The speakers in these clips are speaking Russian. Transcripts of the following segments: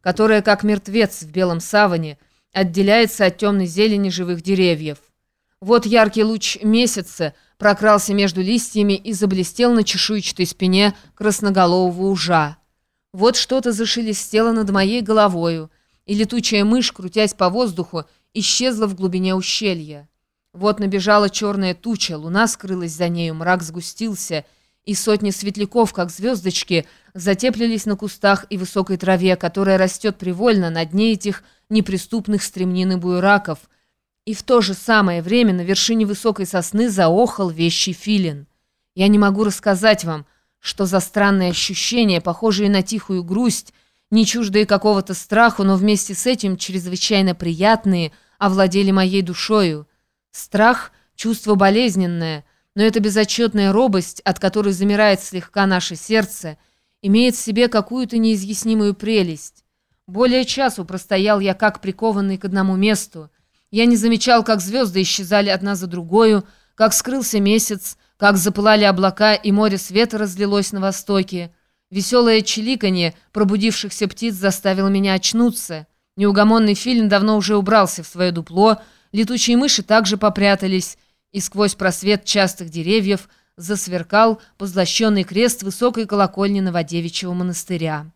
которая, как мертвец в белом саване, отделяется от темной зелени живых деревьев. Вот яркий луч месяца прокрался между листьями и заблестел на чешуйчатой спине красноголового ужа. Вот что-то зашелестело над моей головою, и летучая мышь, крутясь по воздуху, исчезла в глубине ущелья. Вот набежала черная туча, луна скрылась за нею, мрак сгустился, и сотни светляков, как звездочки, затеплились на кустах и высокой траве, которая растет привольно на дне этих неприступных стремнин и буераков. И в то же самое время на вершине высокой сосны заохал вещий филин. Я не могу рассказать вам, что за странные ощущения, похожие на тихую грусть, не чуждые какого-то страху, но вместе с этим чрезвычайно приятные, овладели моей душою. Страх — чувство болезненное, но эта безотчетная робость, от которой замирает слегка наше сердце, имеет в себе какую-то неизъяснимую прелесть. Более часу простоял я как прикованный к одному месту. Я не замечал, как звезды исчезали одна за другою, как скрылся месяц, как запылали облака и море света разлилось на востоке. Веселое чиликанье пробудившихся птиц заставило меня очнуться. Неугомонный филин давно уже убрался в свое дупло, летучие мыши также попрятались, и сквозь просвет частых деревьев засверкал позлощенный крест высокой колокольни Новодевичьего монастыря.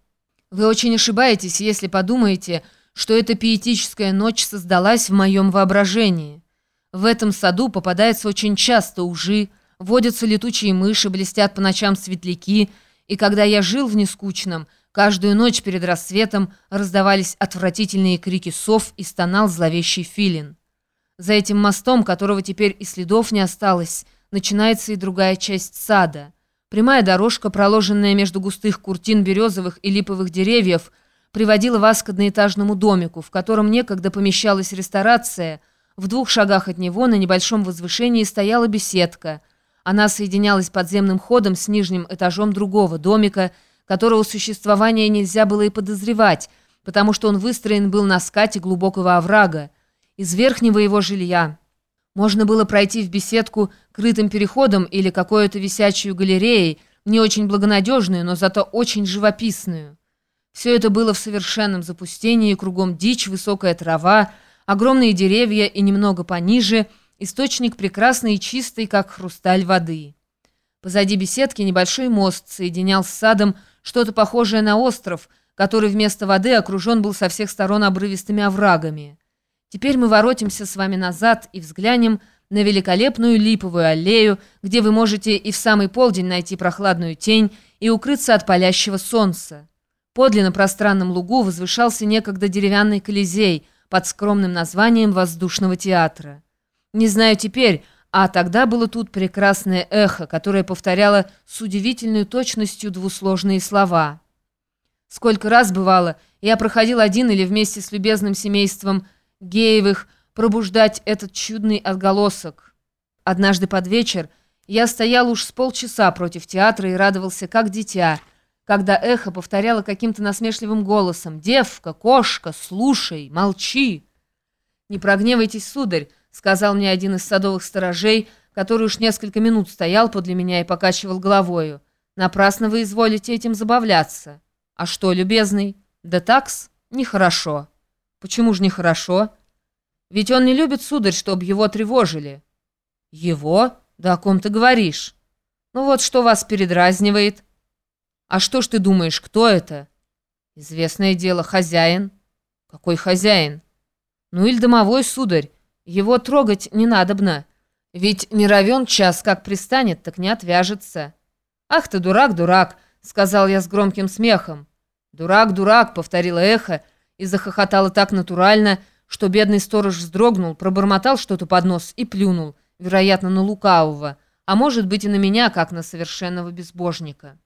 Вы очень ошибаетесь, если подумаете, что эта пиетическая ночь создалась в моем воображении. В этом саду попадается очень часто ужи, водятся летучие мыши, блестят по ночам светляки — и когда я жил в нескучном, каждую ночь перед рассветом раздавались отвратительные крики сов и стонал зловещий филин. За этим мостом, которого теперь и следов не осталось, начинается и другая часть сада. Прямая дорожка, проложенная между густых куртин березовых и липовых деревьев, приводила вас к одноэтажному домику, в котором некогда помещалась ресторация. В двух шагах от него на небольшом возвышении стояла беседка – она соединялась подземным ходом с нижним этажом другого домика, которого существования нельзя было и подозревать, потому что он выстроен был на скате глубокого оврага. Из верхнего его жилья можно было пройти в беседку крытым переходом или какую-то висячую галереей, не очень благонадежную, но зато очень живописную. Все это было в совершенном запустении, кругом дичь, высокая трава, огромные деревья и немного пониже – Источник прекрасный и чистый, как хрусталь воды. Позади беседки небольшой мост соединял с садом что-то похожее на остров, который вместо воды окружен был со всех сторон обрывистыми оврагами. Теперь мы воротимся с вами назад и взглянем на великолепную липовую аллею, где вы можете и в самый полдень найти прохладную тень и укрыться от палящего солнца. Подле на пространном лугу возвышался некогда деревянный колизей под скромным названием «Воздушного театра». Не знаю теперь, а тогда было тут прекрасное эхо, которое повторяло с удивительной точностью двусложные слова. Сколько раз бывало, я проходил один или вместе с любезным семейством Геевых пробуждать этот чудный отголосок. Однажды под вечер я стоял уж с полчаса против театра и радовался, как дитя, когда эхо повторяло каким-то насмешливым голосом «Девка, кошка, слушай, молчи!» «Не прогневайтесь, сударь!» сказал мне один из садовых сторожей, который уж несколько минут стоял подле меня и покачивал головою. «Напрасно вы изволите этим забавляться». «А что, любезный?» «Да такс, нехорошо». «Почему же нехорошо?» «Ведь он не любит, сударь, чтобы его тревожили». «Его? Да о ком ты говоришь?» «Ну вот что вас передразнивает?» «А что ж ты думаешь, кто это?» «Известное дело, хозяин». «Какой хозяин?» «Ну или домовой, сударь. Его трогать не надобно, ведь не равен час, как пристанет, так не отвяжется. «Ах ты, дурак, дурак!» — сказал я с громким смехом. «Дурак, дурак!» — повторила эхо и захохотала так натурально, что бедный сторож вздрогнул, пробормотал что-то под нос и плюнул, вероятно, на лукавого, а может быть и на меня, как на совершенного безбожника.